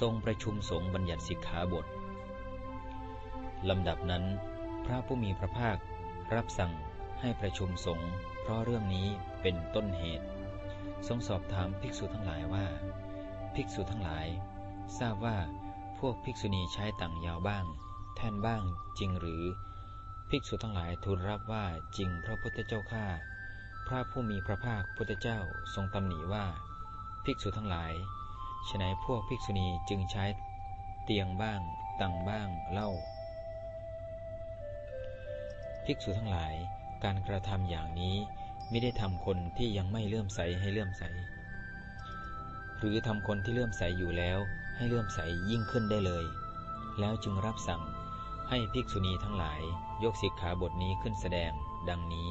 ทรงประชุมสงฆ์บัญญัติสิกขาบทลำดับนั้น พระผู้มีพระภาครับสั่งให้ประชุมสงฆ์เพราะเรื่องนี้เป็นต้นเหตุ ทรงสอบถามภิกษุทั้งหลายว่า ภิกษุทั้งหลาย ทราบว่าพวกภิกษุณีใช้ต่างยาวบ้าง แท่นบ้างจริงหรือ ภิกษุทั้งหลายทูลรับว่าจริงพระพุทธเจ้าข้าพระผู้มีพระภาคพุทธเจ้าทรงตำหนิว่า ภิกษุทั้งหลาย ฉนัยพวกภิกษุณีจึงใช้เตียงบ้าง ตังบ้างเล่า ภิกษุทั้งหลาย การกระทำอย่างนี้ไม่ได้ทำคนที่ยังไม่เลื่อมใสให้เลื่อมใส หรือทำคนที่เลื่อมใสอยู่แล้วให้เลื่อมใสยิ่งขึ้นได้เลย แล้วจึงรับสั่งให้ภิกษุณีทั้งหลายยกสิกขาบทนี้ขึ้นแสดงดังนี้